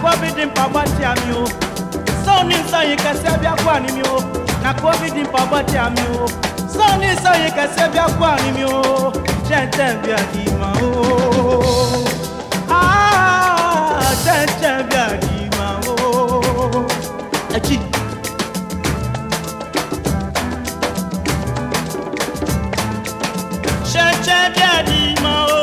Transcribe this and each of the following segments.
COVID mpabati ami o so ni nsa yi kɛse bi akɔ ani mi o na COVID mpabati ami o so ni nsa yi kɛse bi akɔ ani mi o tɛntɛn bi adi ma o aa tɛntɛn bi adi ma o ɛkyi. Tɛntɛn bi adi ma o.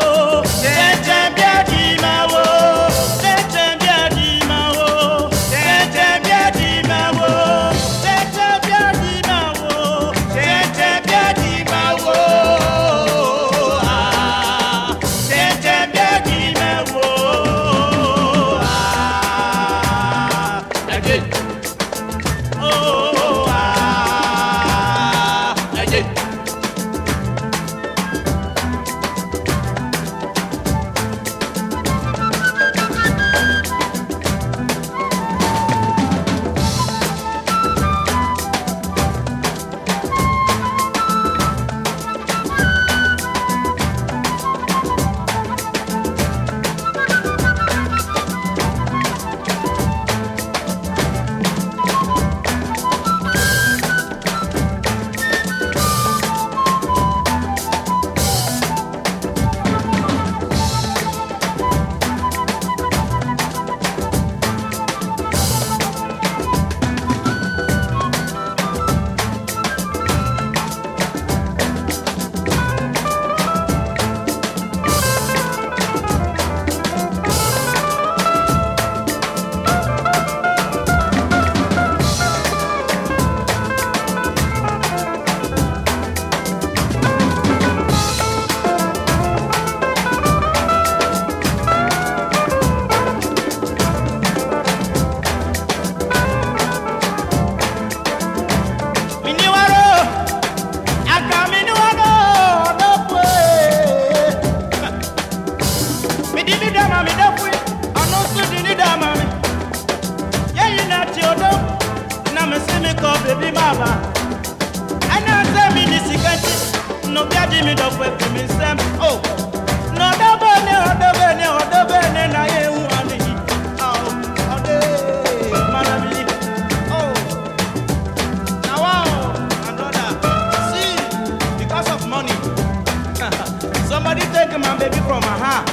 somebody take my baby from my hand.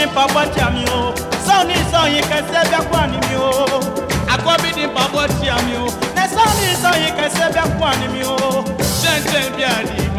akɔbidi pɔbɔ tia mi o. Sɔɔni sɔɔyi kɛsɛ bɛ kó ani mi o. Akɔbidi pɔbɔ tia mi o. Ne sɔɔni sɔɔyi kɛsɛ bɛ kó ani mi o. Tẹ́ntẹ́n bí a di.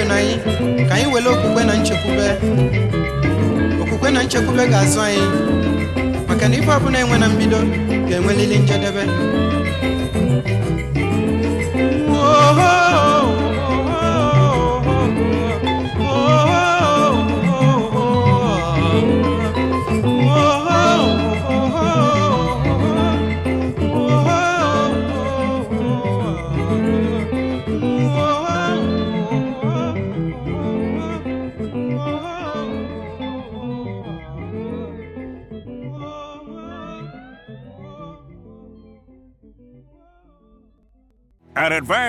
Adadị na anyị ka anyị were okwukwe na nchekwube. Okwukwe na nchekwube ga-azụ anyị. Maka na ife ọbụla enwe na mbido ga-enwelili njedebe.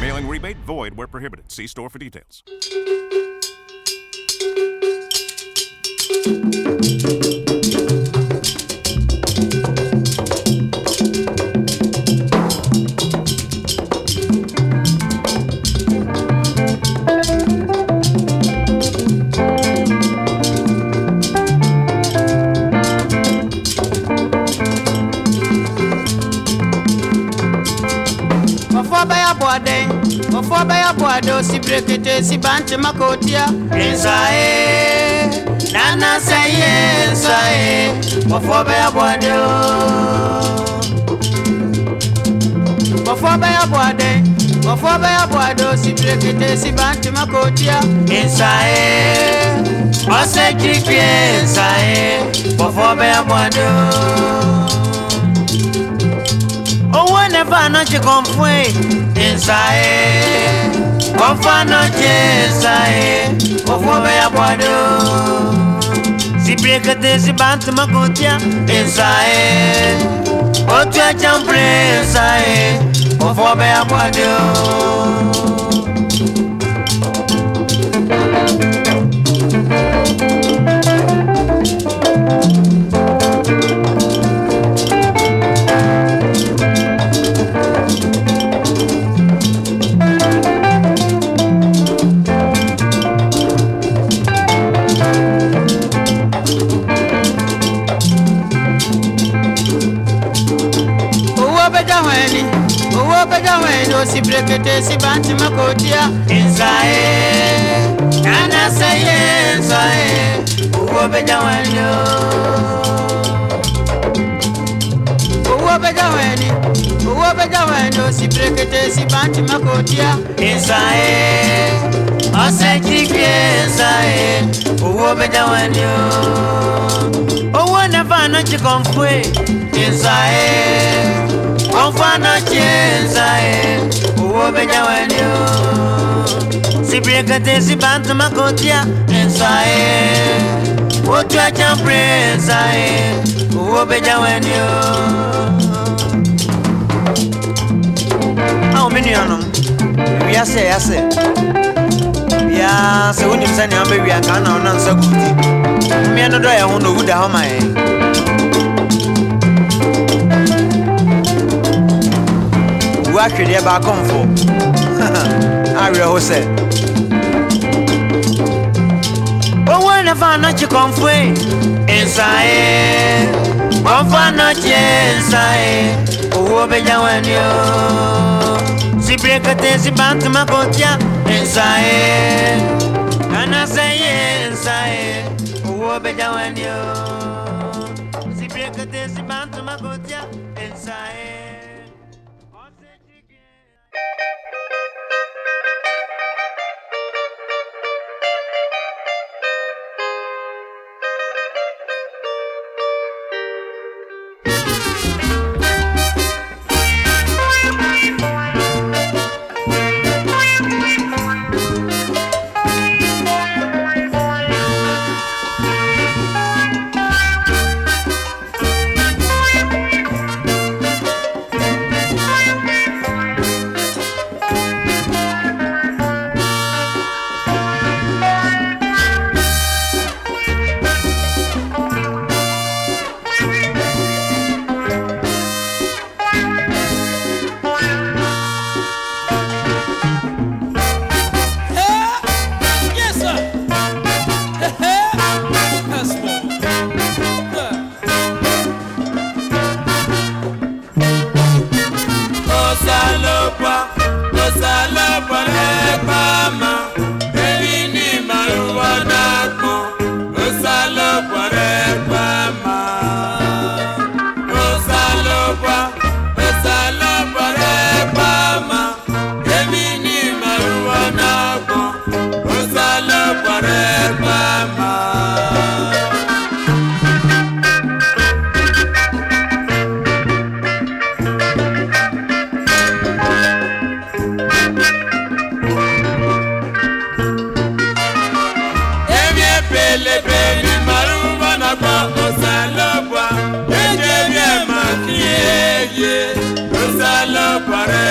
Mailing rebate void where prohibited. See store for details. Before by a boado, si brekete, si banche makotia. Ensae, eh, nana say eh, ensae. Before by a boado. Before by a boade. Before by a boado, si brekete, si banche makotia. Ensae, ose kikwe ensae. Before by a eh, boado. bana chikompwe ensae kofano chesae kofobe ya bwado sibrekete sibantu makutya ensae otya champre ensae kofobe ya bwado thank you weno sibrekete sibanti makotia. Enzae nanasaye enzae uwobeja weno uwobeja weni uwobeja weno sibrekete sibanti makotia. Inzae, osejike enzae uwobeja wenio owonefana chikomfwe. Enzae omfana chenzae eh, uwobenya wenyo sibriekete sibanta makotia ensae eh. wotwacha mprezae eh, uwobenya wenyo awo menuanom wiase yase wiase wonim sɛnea wobɛwia nka na wona nsɛ kuti mmea no dɔ yɛ ho na owu da hɔ ma yɛ atwedeɛ baako mfo awerɛ ho sɛ owó nafa anɔkye kɔnfoe nsae kɔnfo anɔkye nsae owó bɛgya wani o. Sibire kete si bantuma kotia nsae kana sɛ ye nsae owó bɛgya wani o ye, Osalo pare.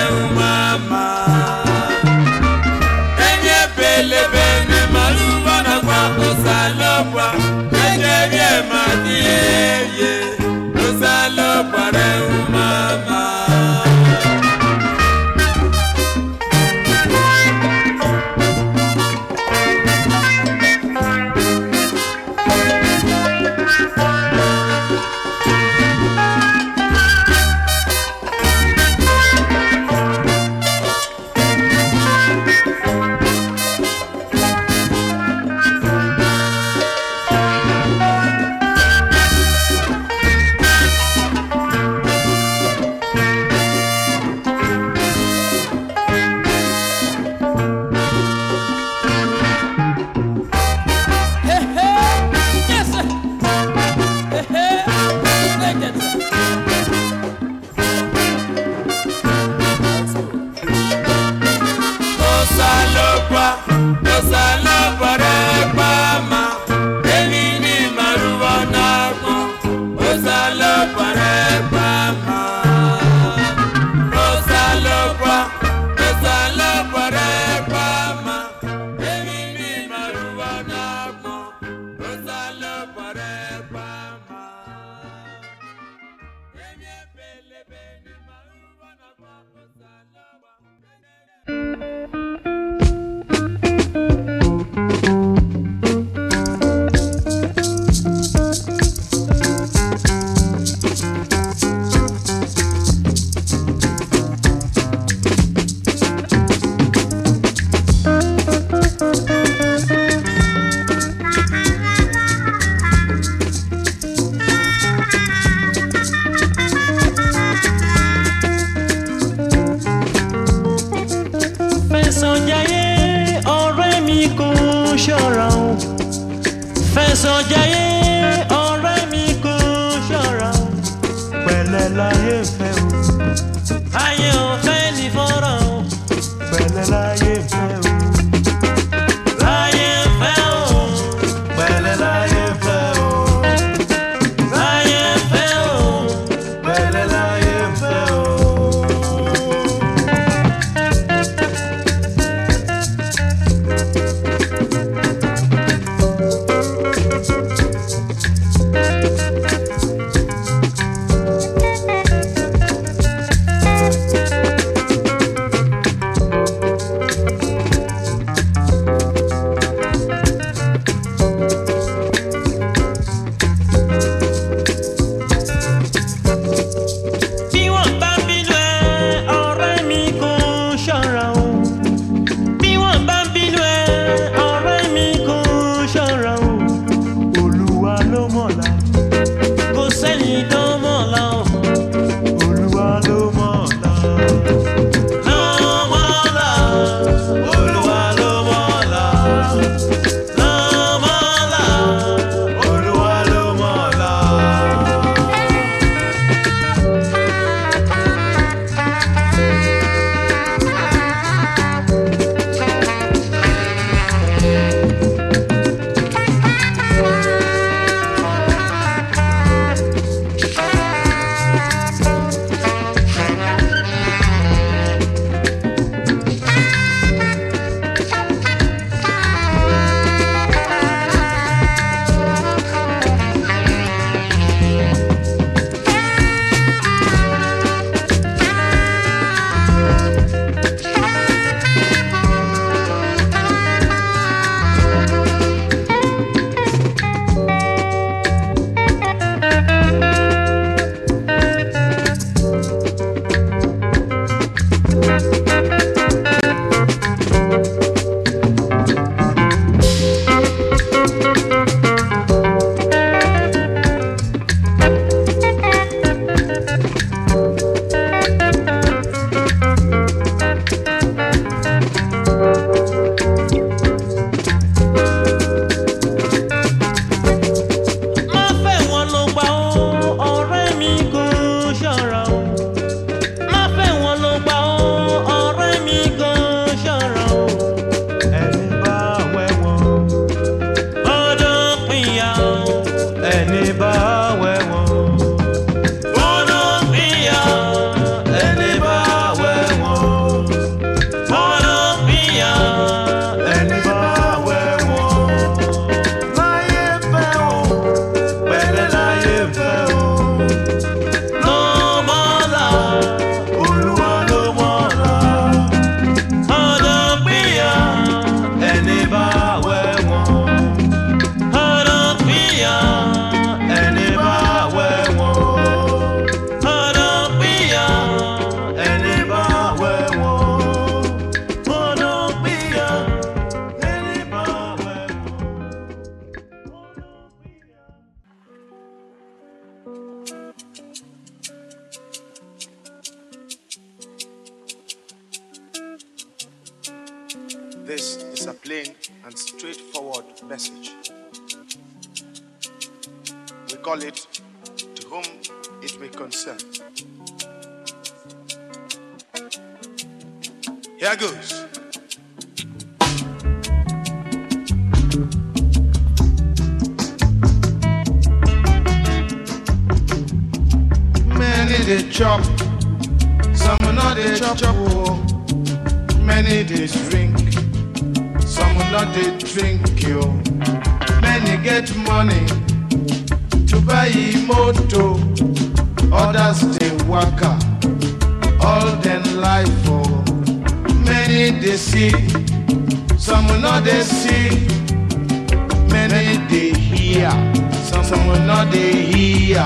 Some not they hear.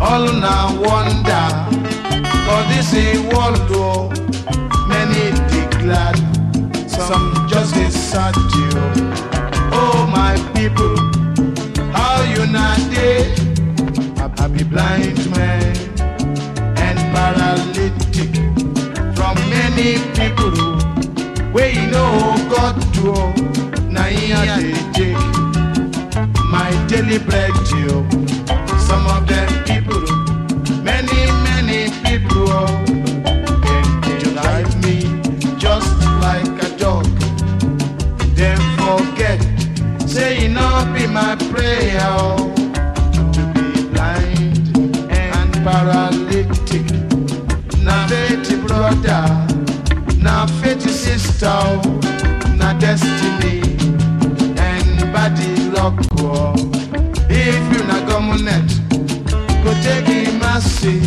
All na wonder, for this a world oh. Many they glad, some just they sad you. Oh my people, how you not dey? I, I be blind man and paralytic from many people where you know God do. Now here they take my daily bread you. Some of them people, many many people, oh, they, drive me just like a dog. Then forget, say not be my prayer oh, to be blind and paralytic. Na faith brother, na faith sister, oh, na destiny mercy,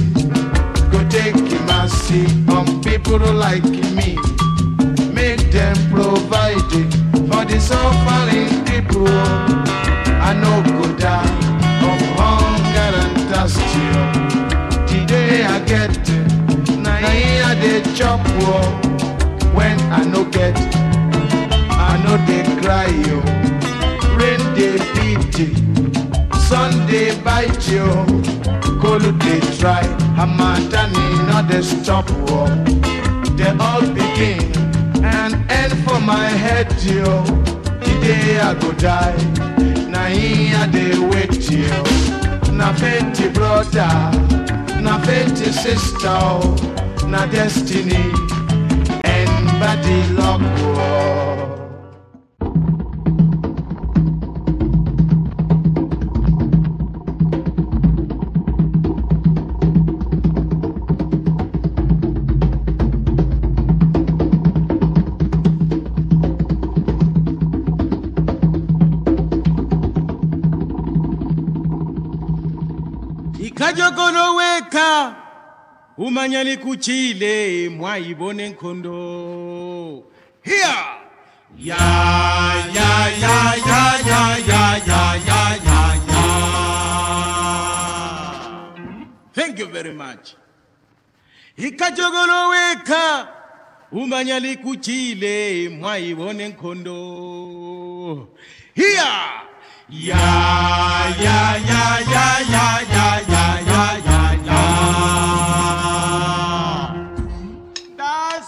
go take mercy on people like me. Make them provide it for the suffering people. I no go die of hunger and thirst. oh. The day I get it, na here they chop. When I no get, I know they cry yo. Rain dey beat it, sun dey bite you. Cold dey try, Hamatani no dey stop oh. They all begin and end for my head yo. The day I go die, na here they wait yo. Na faith brother, na faith sister, na destiny and body luck. oh. Ikajokolo weka umanyani kuchile mwaibone nkhondo ya ya ya ya ya ya ya ya ya ya. Thank you very much. Ikajokolo weka umanyani kuchile mwaibone nkhondo. Here ya ya ya ya ya ya ya ya ya ya. Das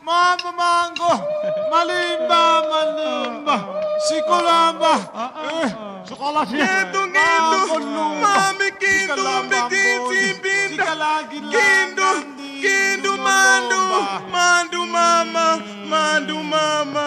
mambo mango malimba malimba sikolamba eh. Sokola Kindu, kindu, mami, kindu, mbikisi, mbinda. Kindu, kindu, mandu, mandu, mama, mandu, mama.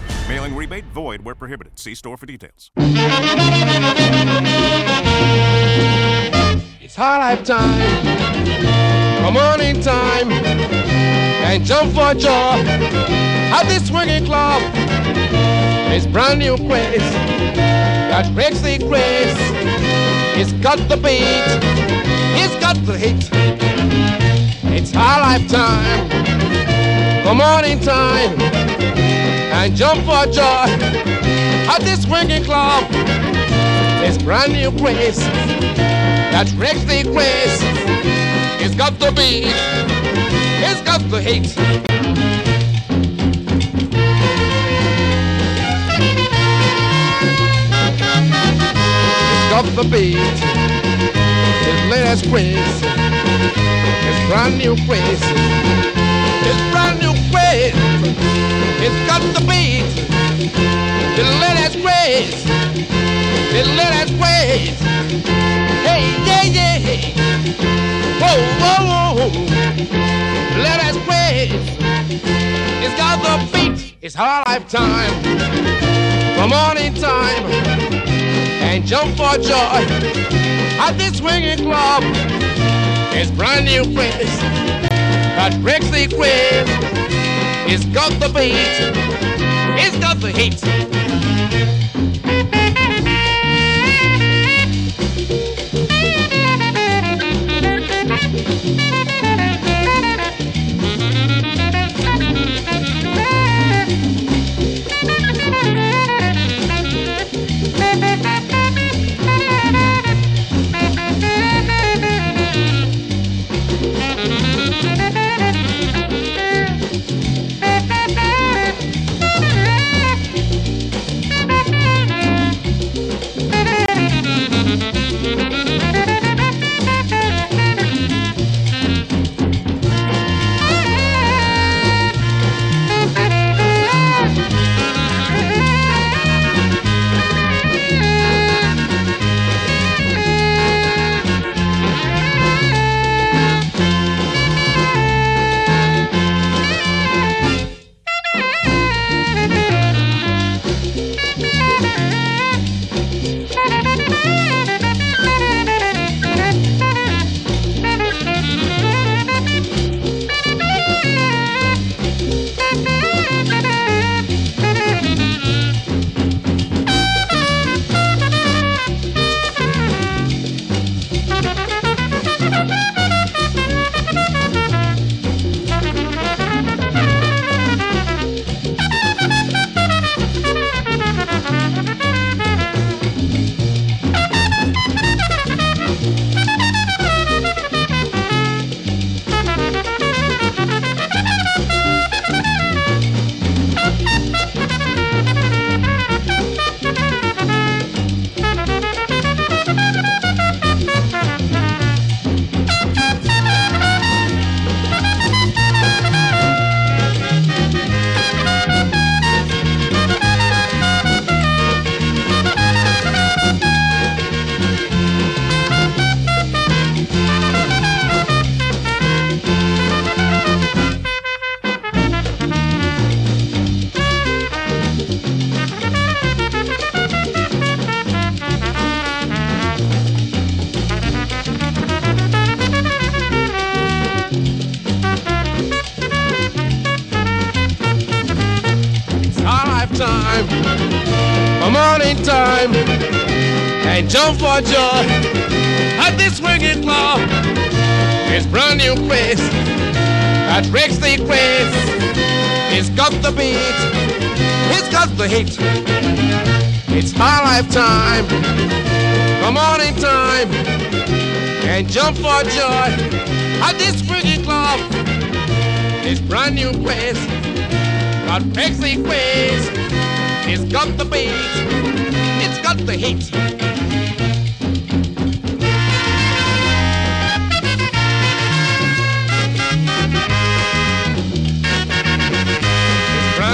Mailing rebate void where prohibited. See store for details. It's high life time. Come on in time and jump for joy at this swinging club. This brand new craze that breaks the grace. It's got the beat, it's got the hit. It's high life time. Come on in time and jump for joy at this swinging club. This brand new craze that breaks the grace. It's got the beat, it's got the hate. Got the beat, it's latest craze. It's brand new craze. It's got the beat, the latest craze. The latest craze. Hey, yeah, yeah. Whoa, whoa, whoa. Let us praise. It's got the beat. It's our lifetime. Come on in time and jump for joy at this swinging club. It's brand new that breaks the craze. It's got the beat. It's got the heat. Brand new place breaks the grace. It's got the beat, it's got the heat. It's my lifetime, a morning time, and jump for joy at this swinging club. It's brand new place breaks the quiz. It's got the beat, it's got the heat.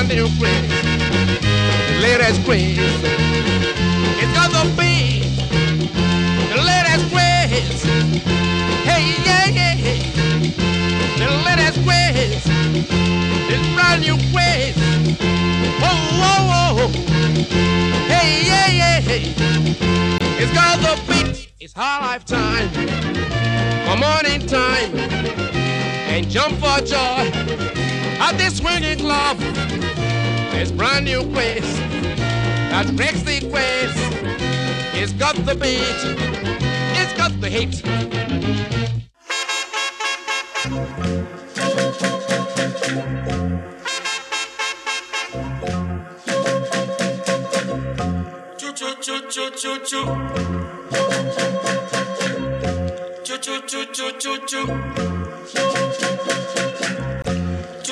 New quiz, the latest quiz. It's the beat, the latest quiz. Hey, yeah, yeah, yeah. The latest quiz. This brand new quiz. Whoa, whoa, whoa. Hey, yeah, yeah, hey. It's got the beat. It's high lifetime. For morning time. And jump for joy at this swinging club. This brand new quiz that the quiz. It's got the beat. It's got the hit. Choo choo choo choo choo choo. Choo choo choo choo choo choo.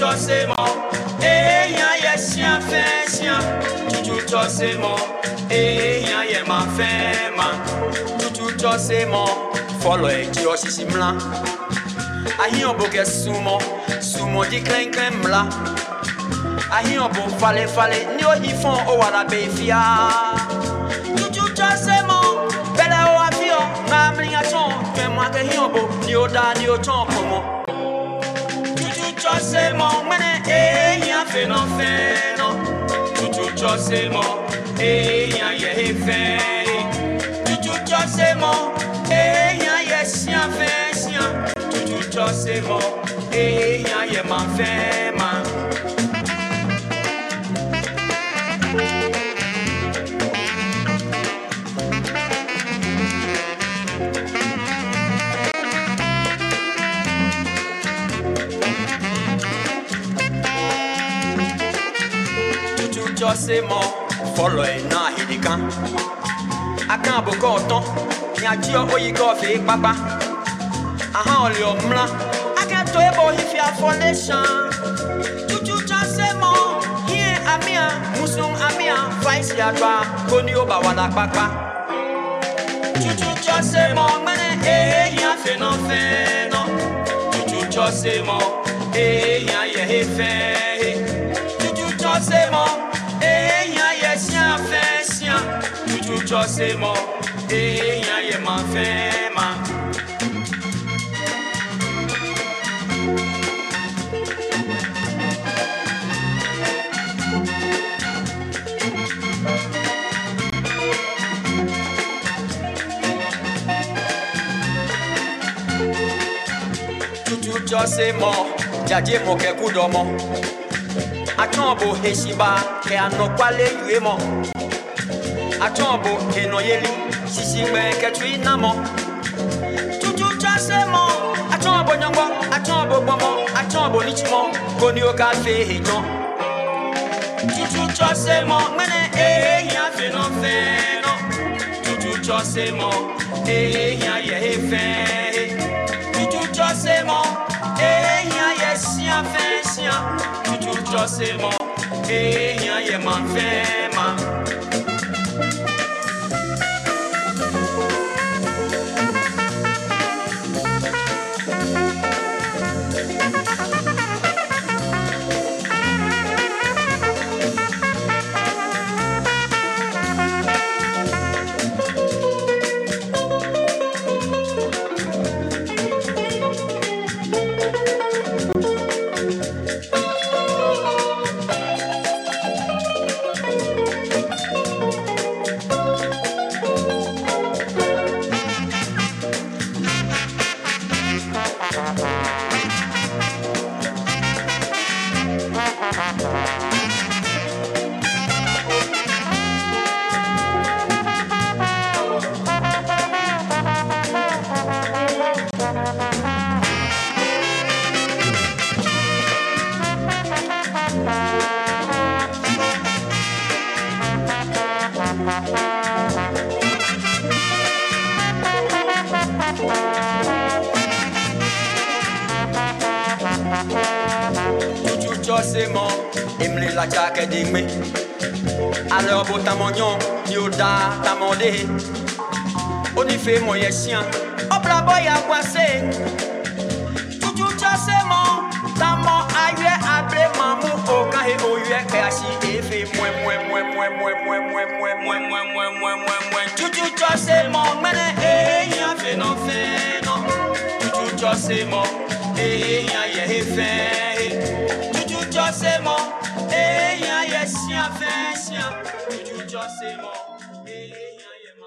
y est fait. Choo choo choo c'est mon. Eh rien y est sien fait sien. Choo choo choo c'est mon. Eh rien y est man fait man. Choo choo choo c'est mon. Eh rien fait non fait non. Choo choo choo c'est mon. Eh rien y est fait. Choo choo choo c'est mon. Eh rien y est sien fait sien. Choo choo choo c'est mon. Eh rien y est man fait man. Choo choo choo c'est mon. Follow it, yo sisi mla. Ahi obo ke sumo, sumo di klen mla. Ahi obo fale fale, ni o hifon o wala be fia. Tutu chase mo, bele o afio, na mlinga chon, twe mwa ke hi obo, ni o da ni o chon pomo. Chase mo, mene e fe no fe no. Tutu chase mo, e ye fe. Tutu chase mo, e ye sian fe sian. Tutu chase mo, e ye man fe man. Tutu jọ se mọ fọlọ ẹ náà hìdí kan aka àbùkọ ọtọ ní àjíọ oyi gọọfì pápá ahọ́n ọ̀lẹ́ ọ̀mùlá akẹ́tọ̀ ẹ̀bọ̀ ìfì àfọ̀lẹ́sàn tutu jọ se mọ yíyẹ àmìà mùsùlùm àmìà fàìsì àgbà kò ní ó bà wà lá pápá tutu jọ se mẹ́nẹ̀ èèyàn àfẹ́ náà fẹ́ náà tutu jọ se mọ èèyàn yẹ ẹ fẹ́ tutu jọ se mọ tsɔ se mɔ eya yɛ ma fɛn ma. tutu tsɔ se mɔ dzadze mɔ kɛku dɔ mɔ atsɔn bo hesiba kɛ anɔkpalɛ yue mɔ. Atɔn bo henɔyeli sisi gbɛ kɛtu inamɔ tutu tsase mɔ atɔn bo nyɔgbɔ atɔn bo gbɔmɔ atɔn bo nitsumɔ koni o ka fe hejɔ tutu tsɔse mɔ ŋmɛnɛ ehia fe nɔ fɛ nɔ tutu mɔ ehia yɛ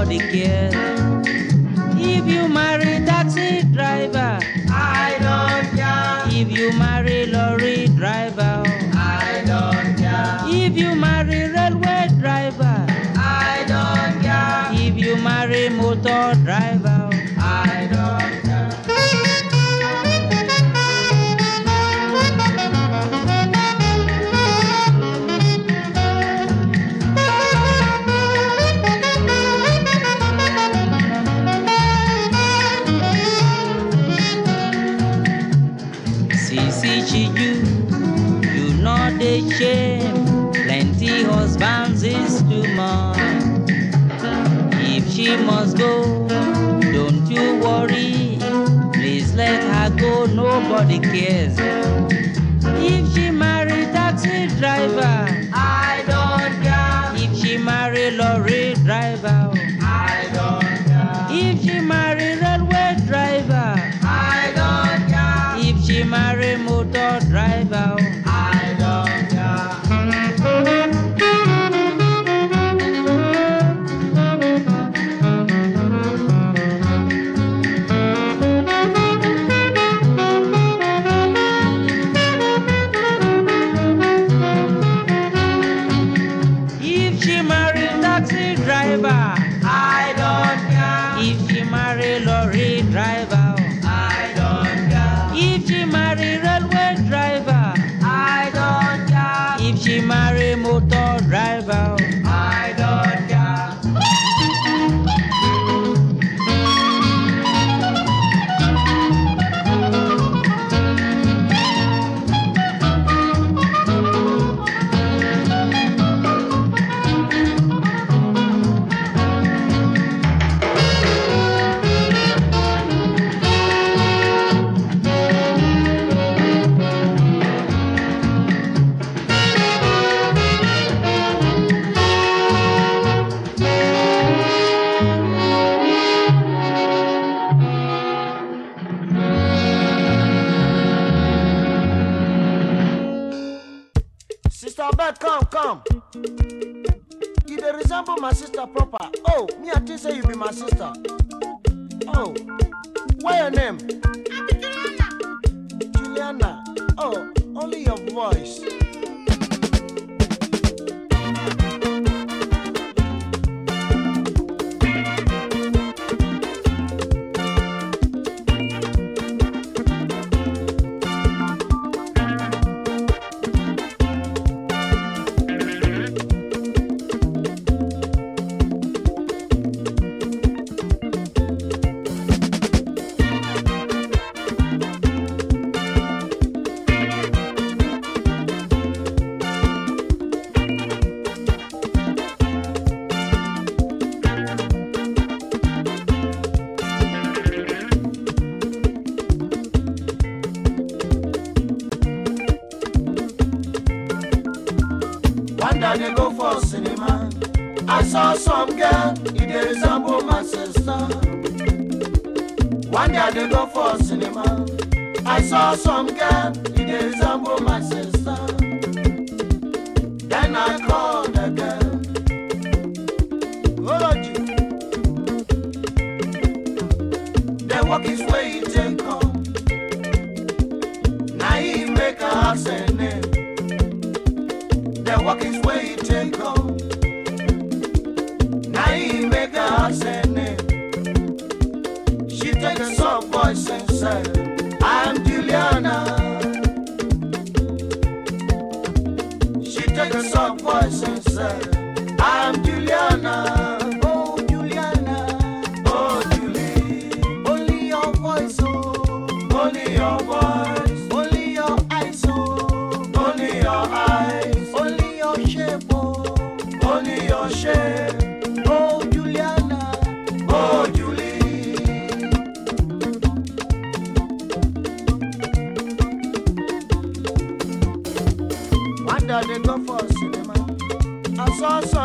nobody cares. If you marry taxi driver, I don't care. If you marry nobody cares. not my sister proper. Oh, me I think say you be my sister. Oh, what your name? Juliana. Juliana. Oh, only your voice.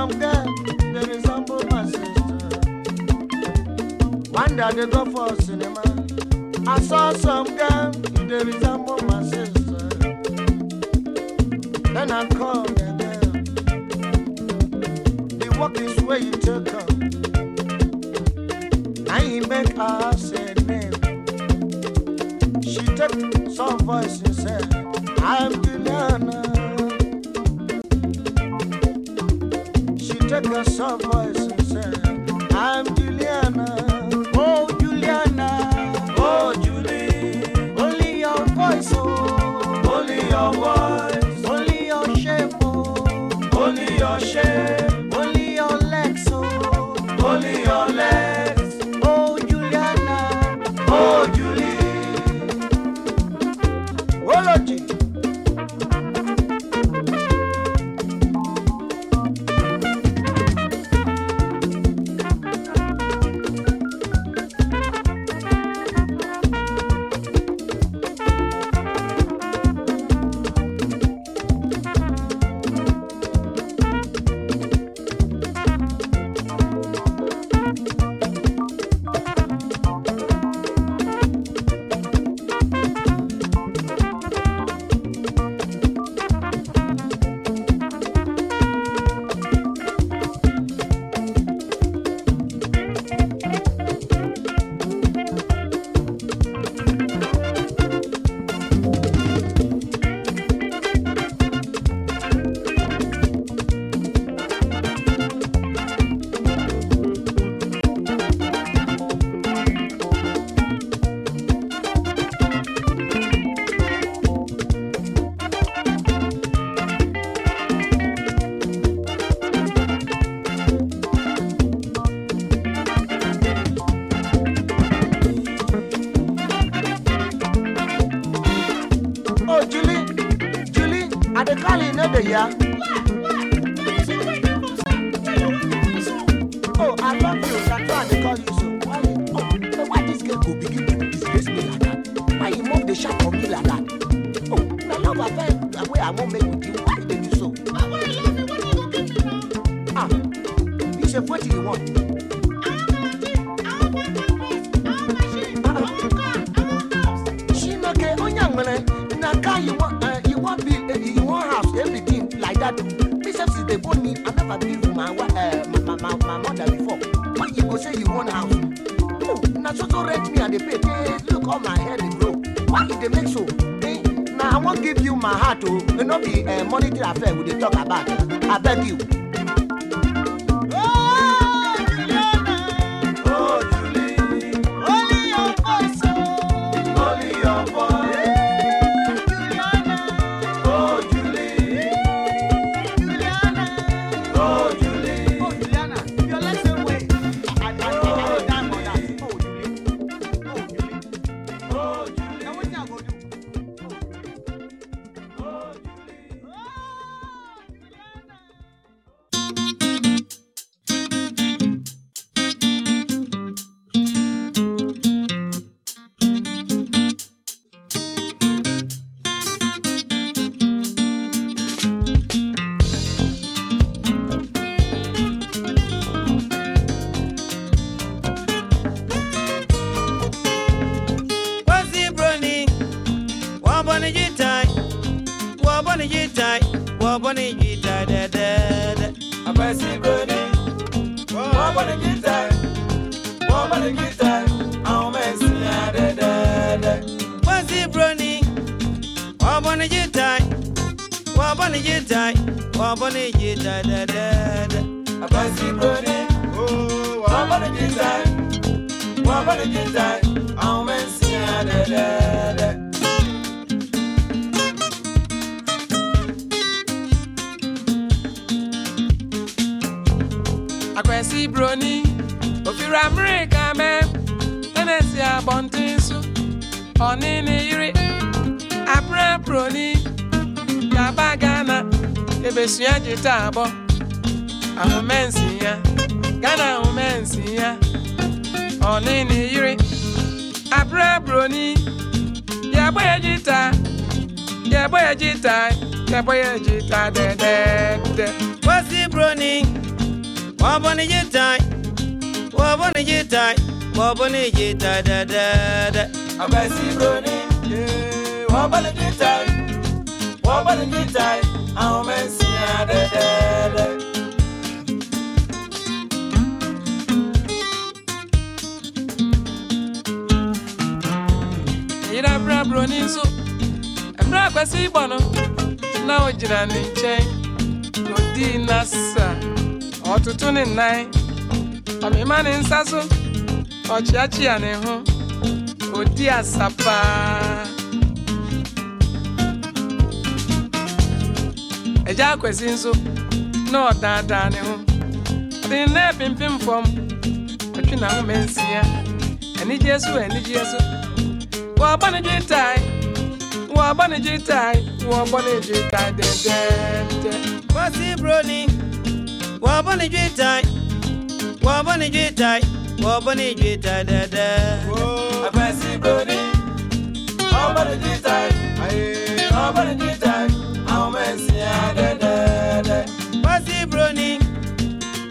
some girl, they resemble my sister. One day they go for cinema. I saw some girl, they resemble my sister. Then I called them. The walk is where you took her. I ain't make her say name. She took some voice and said, I'm checas a Wabone gita da da da. Abasi bone. Wabone gita. Wabone gita. Aumesi da da da. Wasi broni. Wabone gita. Wabone gita. Wabone gita da da da. Abasi broni. Wabone gita. Wabone gita. Aumesi da da da. broni ofiri amerịka mee enesi abọntị nsụ ọnịnị yiri abra broni gaba gana ebesua jita abọ ahụmensi ya gana ahụmensi ya ọnịnị yiri abra broni yabọ ya jita yabọ ya jita yabọ ya jita dedede wosi broni wabone jitai wabone jitai wabone jitai da da da abasi broni eh, wabone jitai wabone jitai àwọn mẹ́sìn àdẹ́dẹ́dẹ́. yiri abịrị broni n'izu ebere akwesị ịgba nọ na o jira n'nche n'ụdị na ọtụtụ ni nai ọmịma ni nsasu ọchịachị ya na ịhụ ụdị asapa. Eje akwesị nso na ọdada n'ihu. Dị na-ebi mpi mfọm ọchị na ahụme nsị ya. Eniji esu eniji esu tai wọ agbaniji tai wọ agbaniji tai dede. Kwasị. Wabona jitai, wabona jitai, wabona jitai da da. Akwasi broni, wɔbɔ ne gyetae wɔbɔ ne gyetae ahoma nsia dɛdɛɛdɛ Wasi broni,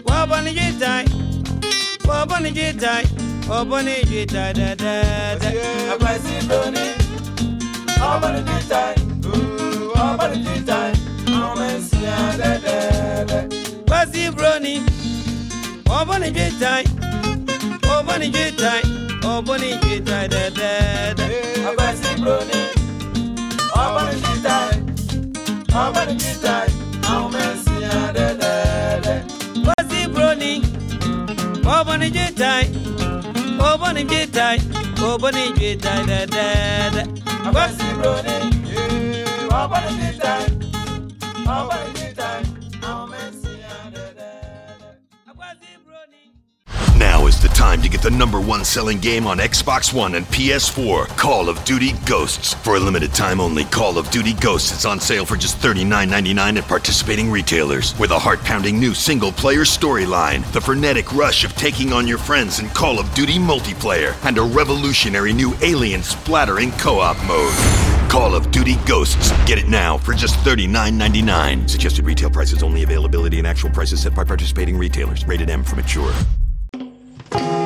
wabona jitai, wabona jitai, wabona jitai da da da. Akwasi broni, wɔbɔ ne gyetae wɔbɔ ne gyetae Wasi broni, wabona jitai, wabona jitai, wabona jitai da da da. Akwasi broni, wɔbɔ ne gyetae wɔbɔ ne gyetae ahoma nsia dɛdɛɛdɛ Wasi broni, wabona jitai, wabona jitai, wabona jitai da da da. Akwasi broni, wɔbɔ ne gyetae wɔbɔ time to get the number one selling game on Xbox One and PS4 Call of Duty Ghosts. For a limited time only, Call of Duty Ghosts is on sale for just $39.99 at participating retailers. With a heart pounding new single player storyline, the frenetic rush of taking on your friends in Call of Duty multiplayer, and a revolutionary new alien splattering co op mode. Call of Duty Ghosts. Get it now for just $39.99. Suggested retail prices only availability and actual prices set by participating retailers. Rated M for mature. Oh,